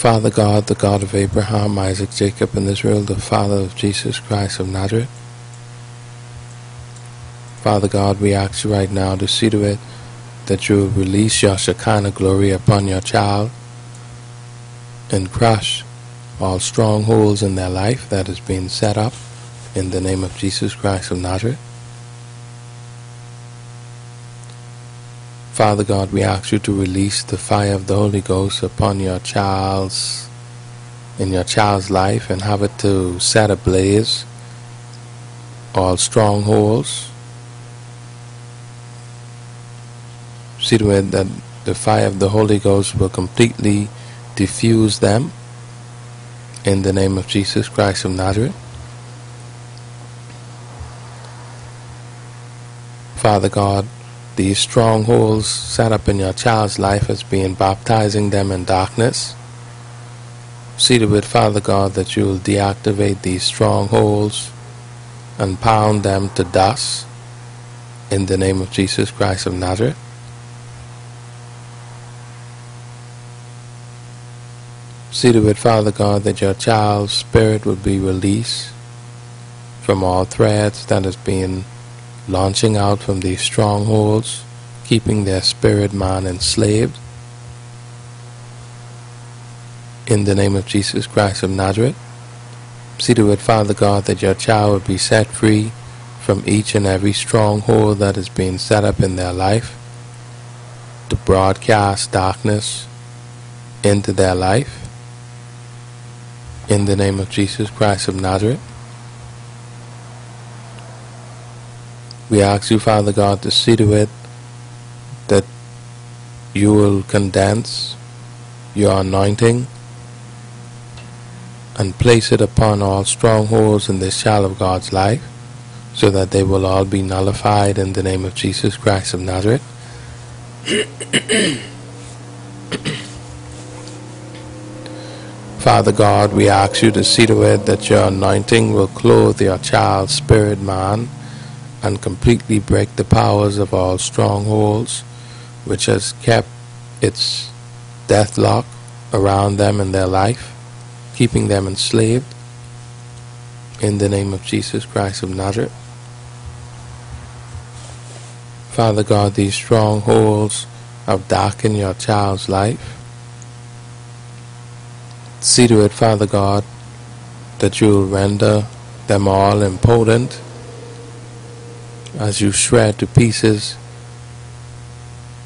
Father God, the God of Abraham, Isaac, Jacob, and Israel, the Father of Jesus Christ of Nazareth. Father God, we ask you right now to see to it that you will release your Shekinah glory upon your child and crush all strongholds in their life that has been set up in the name of Jesus Christ of Nazareth. Father God, we ask you to release the fire of the Holy Ghost upon your child's in your child's life and have it to set ablaze all strongholds. See to it that the fire of the Holy Ghost will completely diffuse them in the name of Jesus Christ of Nazareth. Father God, these strongholds set up in your child's life as being baptizing them in darkness. See it, Father God, that you will deactivate these strongholds and pound them to dust in the name of Jesus Christ of Nazareth. See to it, Father God, that your child's spirit would be released from all threads that is being launching out from these strongholds, keeping their spirit man enslaved. In the name of Jesus Christ of Nazareth, see to it, Father God, that your child would be set free from each and every stronghold that is being set up in their life to broadcast darkness into their life. In the name of Jesus Christ of Nazareth. We ask you, Father God, to see to it that you will condense your anointing and place it upon all strongholds in this child of God's life so that they will all be nullified in the name of Jesus Christ of Nazareth. Father God, we ask you to see to it that your anointing will clothe your child's spirit man and completely break the powers of all strongholds which has kept its death lock around them in their life, keeping them enslaved. In the name of Jesus Christ of Nazareth. Father God, these strongholds have darkened your child's life. See to it, Father God, that you will render them all impotent as you shred to pieces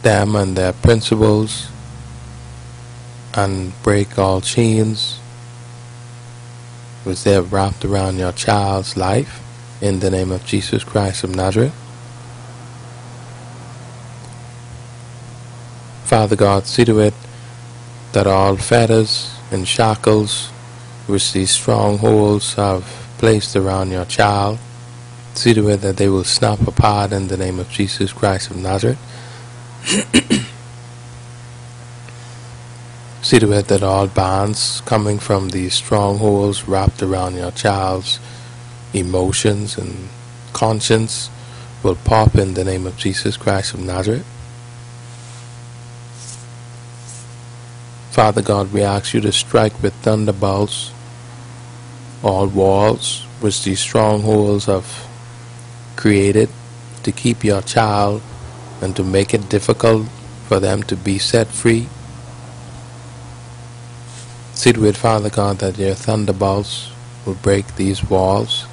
them and their principles and break all chains which they have wrapped around your child's life in the name of Jesus Christ of Nazareth. Father God, see to it that all fetters and shackles which these strongholds have placed around your child See to it that they will snap apart in the name of Jesus Christ of Nazareth. See to it that all bonds coming from these strongholds wrapped around your child's emotions and conscience will pop in the name of Jesus Christ of Nazareth. Father God, we ask you to strike with thunderbolts all walls which these strongholds have created to keep your child and to make it difficult for them to be set free. Sit with Father God that your thunderbolts will break these walls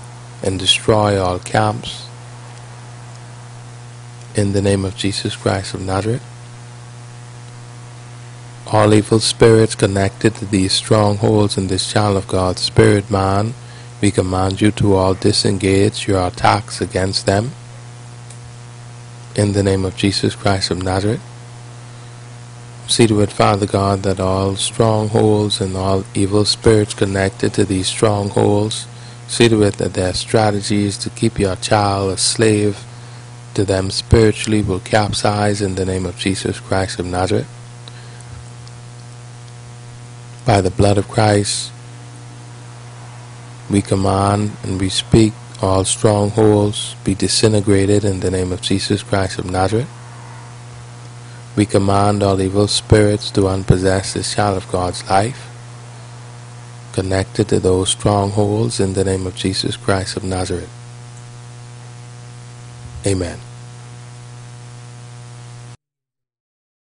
and destroy all camps. In the name of Jesus Christ of Nazareth. All evil spirits connected to these strongholds in this child of God's spirit man, we command you to all disengage your attacks against them in the name of Jesus Christ of Nazareth. See to it, Father God, that all strongholds and all evil spirits connected to these strongholds, see to it that their strategies to keep your child a slave to them spiritually will capsize in the name of Jesus Christ of Nazareth. By the blood of Christ, we command and we speak all strongholds be disintegrated in the name of Jesus Christ of Nazareth. We command all evil spirits to unpossess this child of God's life connected to those strongholds in the name of Jesus Christ of Nazareth. Amen.